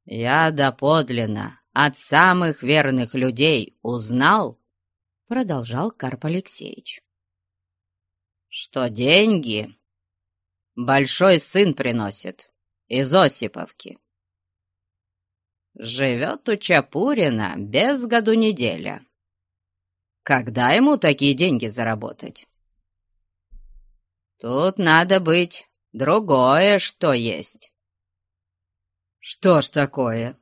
«Я доподлинно от самых верных людей узнал, продолжал Карп Алексеевич, что деньги большой сын приносит из Осиповки. Живет у Чапурина без году неделя. Когда ему такие деньги заработать? Тут надо быть другое, что есть. Что ж такое?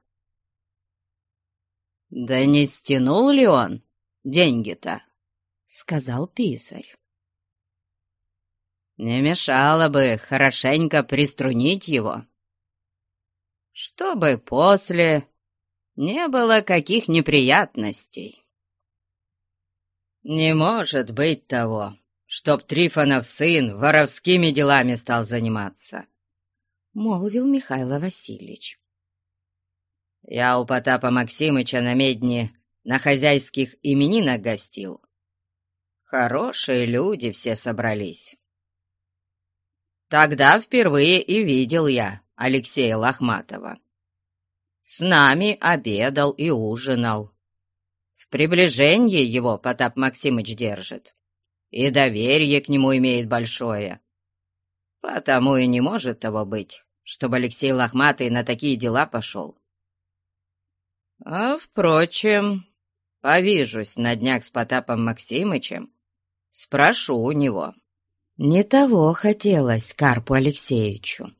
Да не стянул ли он деньги-то? Сказал писарь. Не мешало бы хорошенько приструнить его, чтобы после не было каких неприятностей. Не может быть того, чтоб Трифонов сын воровскими делами стал заниматься, — молвил Михаил Васильевич. Я у Потапа Максимыча на медне на хозяйских именинах гостил. Хорошие люди все собрались. Тогда впервые и видел я Алексея Лохматова. С нами обедал и ужинал. В приближении его Потап Максимыч держит, и доверие к нему имеет большое. Потому и не может того быть, чтобы Алексей Лохматый на такие дела пошел. А, впрочем, повижусь на днях с Потапом Максимычем, спрошу у него. Не того хотелось Карпу Алексеевичу.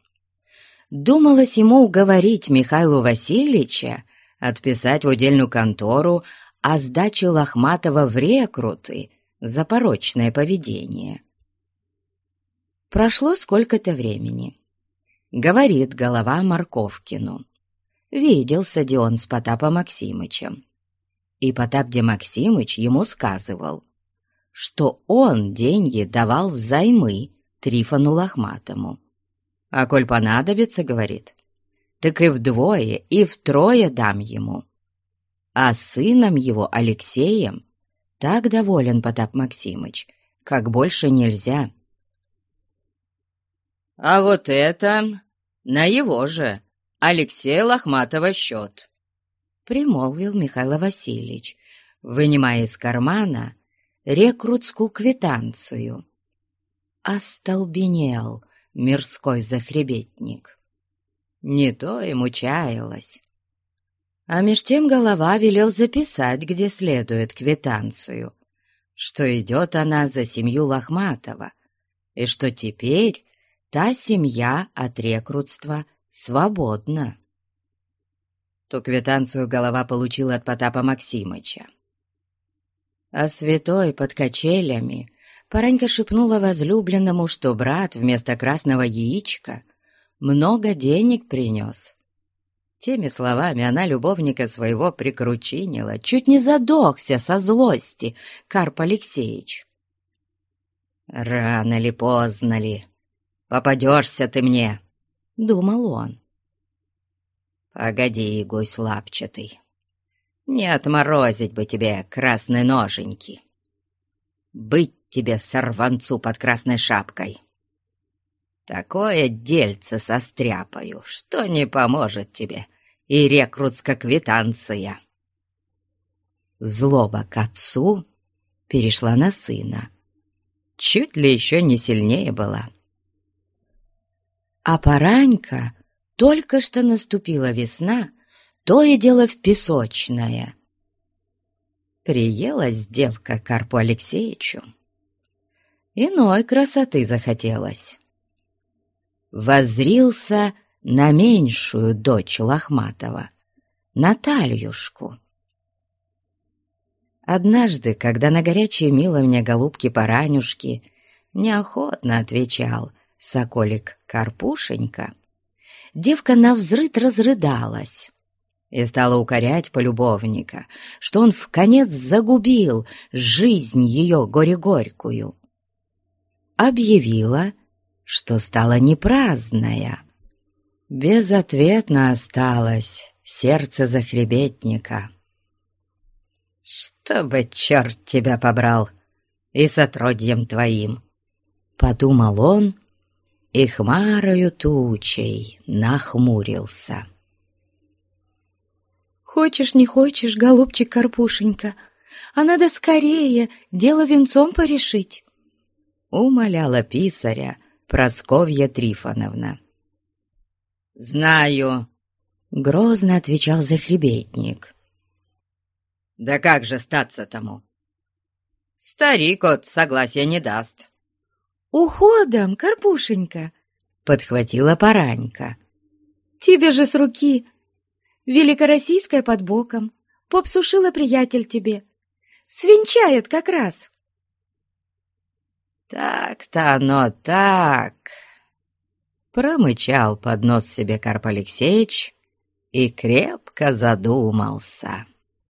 Думалось ему уговорить Михаила Васильевича отписать в удельную контору о сдаче Лохматова в рекруты за порочное поведение. Прошло сколько-то времени. Говорит голова Марковкину. Виделся Дион с Потапом Максимычем. И Потап Де Максимыч ему сказывал, что он деньги давал взаймы Трифону Лохматому. А коль понадобится, говорит, так и вдвое, и втрое дам ему. А сыном его, Алексеем, так доволен Потап Максимыч, как больше нельзя. А вот это на его же, Алексея Лохматова счет, примолвил Михаил Васильевич, вынимая из кармана рекрутскую квитанцию. Остолбенел мирской захребетник. Не то ему чаялось. А меж тем голова велел записать, где следует квитанцию, что идет она за семью Лохматова, и что теперь та семья от рекрутства свободна. Ту квитанцию голова получила от Потапа Максимыча. А святой под качелями Паранька шепнула возлюбленному, что брат вместо красного яичка много денег принес. Теми словами она любовника своего прикручинила, чуть не задохся со злости Карп Алексеевич. «Рано ли, поздно ли, попадешься ты мне!» — думал он. «Погоди, гусь лапчатый, не отморозить бы тебе красной ноженьки. Быть тебе сорванцу под красной шапкой. Такое дельце состряпаю, что не поможет тебе и рекрутская квитанция. Злоба к отцу перешла на сына. Чуть ли еще не сильнее была. А поранька, только что наступила весна, то и дело в песочное. Приелась девка Карпу Алексеевичу. Иной красоты захотелось. Возрился на меньшую дочь Лохматова, Натальюшку. Однажды, когда на горячие миловня голубки-паранюшки неохотно отвечал соколик Карпушенька, девка навзрыд разрыдалась и стала укорять полюбовника, что он в конец загубил жизнь ее горе-горькую. Объявила, что стала непраздная. Безответно осталось сердце захребетника. «Чтобы черт тебя побрал и с отродьем твоим!» — подумал он, и хмарою тучей нахмурился. «Хочешь, не хочешь, голубчик Карпушенька, а надо скорее дело венцом порешить», — умоляла писаря Просковья Трифоновна. «Знаю», — грозно отвечал захребетник. «Да как же статься тому? Старик от согласия не даст». «Уходом, Карпушенька!» — подхватила Паранька. «Тебе же с руки! Великороссийская под боком, поп сушила приятель тебе. Свинчает как раз!» «Так-то оно так!» Промычал под нос себе Карп Алексеевич и крепко задумался.